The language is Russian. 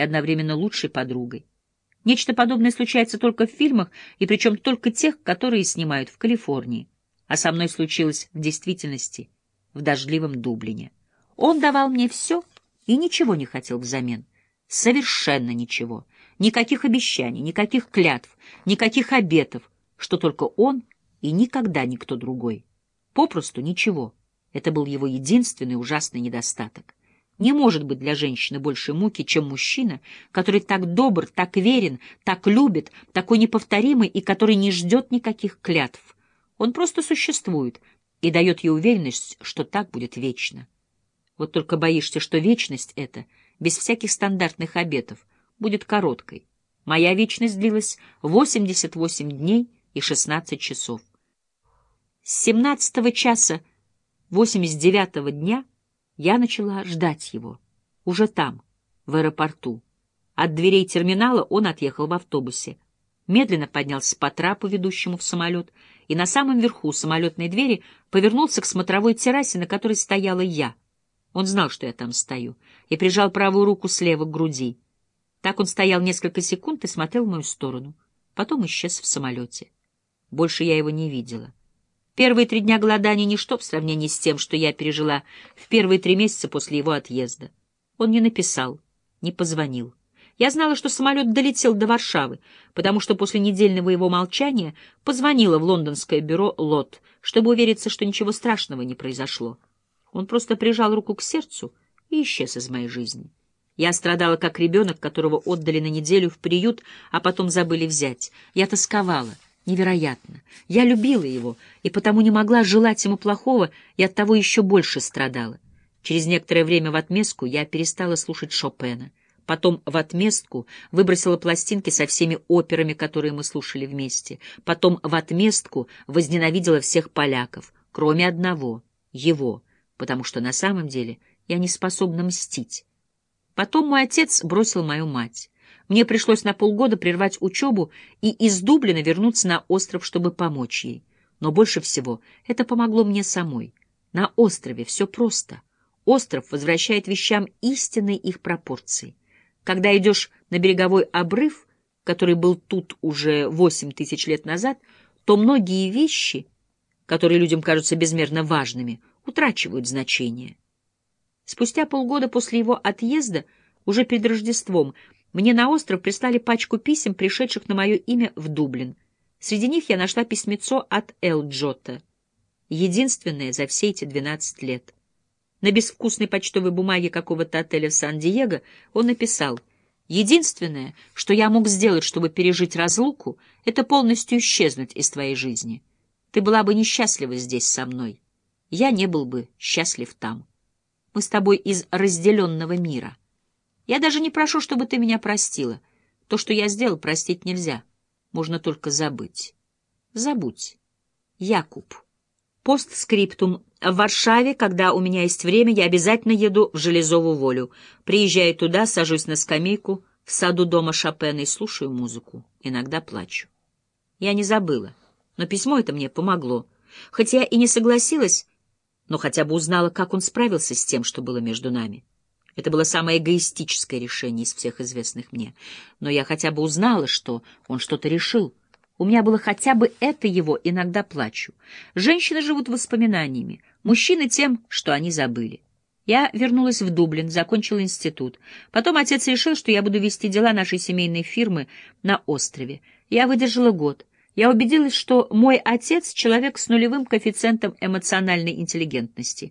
одновременно лучшей подругой. Нечто подобное случается только в фильмах, и причем только тех, которые снимают в Калифорнии. А со мной случилось в действительности в дождливом Дублине. Он давал мне все и ничего не хотел взамен. Совершенно ничего. Никаких обещаний, никаких клятв, никаких обетов, что только он и никогда никто другой. Попросту ничего. Это был его единственный ужасный недостаток. Не может быть для женщины больше муки, чем мужчина, который так добр, так верен, так любит, такой неповторимый и который не ждет никаких клятв. Он просто существует и дает ей уверенность, что так будет вечно. Вот только боишься, что вечность эта, без всяких стандартных обетов, будет короткой. Моя вечность длилась 88 дней и 16 часов. С 17 часа 89 дня я начала ждать его. Уже там, в аэропорту. От дверей терминала он отъехал в автобусе. Медленно поднялся по трапу, ведущему в самолет, и на самом верху самолетной двери повернулся к смотровой террасе, на которой стояла я. Он знал, что я там стою, и прижал правую руку слева к груди. Так он стоял несколько секунд и смотрел в мою сторону. Потом исчез в самолете. Больше я его не видела. Первые три дня голодания — ничто в сравнении с тем, что я пережила в первые три месяца после его отъезда. Он не написал, не позвонил. Я знала, что самолет долетел до Варшавы, потому что после недельного его молчания позвонила в лондонское бюро «Лот», чтобы увериться, что ничего страшного не произошло. Он просто прижал руку к сердцу и исчез из моей жизни. Я страдала, как ребенок, которого отдали на неделю в приют, а потом забыли взять. Я тосковала — Невероятно. Я любила его, и потому не могла желать ему плохого, и оттого еще больше страдала. Через некоторое время в отместку я перестала слушать Шопена. Потом в отместку выбросила пластинки со всеми операми, которые мы слушали вместе. Потом в отместку возненавидела всех поляков, кроме одного — его, потому что на самом деле я не способна мстить. Потом мой отец бросил мою мать. Мне пришлось на полгода прервать учебу и из Дублина вернуться на остров, чтобы помочь ей. Но больше всего это помогло мне самой. На острове все просто. Остров возвращает вещам истинные их пропорции. Когда идешь на береговой обрыв, который был тут уже восемь тысяч лет назад, то многие вещи, которые людям кажутся безмерно важными, утрачивают значение. Спустя полгода после его отъезда, уже перед Рождеством, мне на остров прислали пачку писем, пришедших на мое имя в Дублин. Среди них я нашла письмецо от Эл Джота, единственное за все эти двенадцать лет. На безвкусной почтовой бумаге какого-то отеля в Сан-Диего он написал «Единственное, что я мог сделать, чтобы пережить разлуку, это полностью исчезнуть из твоей жизни. Ты была бы несчастлива здесь со мной. Я не был бы счастлив там. Мы с тобой из разделенного мира». Я даже не прошу, чтобы ты меня простила. То, что я сделал, простить нельзя. Можно только забыть. Забудь. Якуб. Постскриптум. В Варшаве, когда у меня есть время, я обязательно еду в Железову волю. Приезжаю туда, сажусь на скамейку в саду дома Шопена и слушаю музыку. Иногда плачу. Я не забыла, но письмо это мне помогло. Хоть я и не согласилась, но хотя бы узнала, как он справился с тем, что было между нами. Это было самое эгоистическое решение из всех известных мне. Но я хотя бы узнала, что он что-то решил. У меня было хотя бы это его, иногда плачу. Женщины живут воспоминаниями, мужчины тем, что они забыли. Я вернулась в Дублин, закончила институт. Потом отец решил, что я буду вести дела нашей семейной фирмы на острове. Я выдержала год. Я убедилась, что мой отец — человек с нулевым коэффициентом эмоциональной интеллигентности.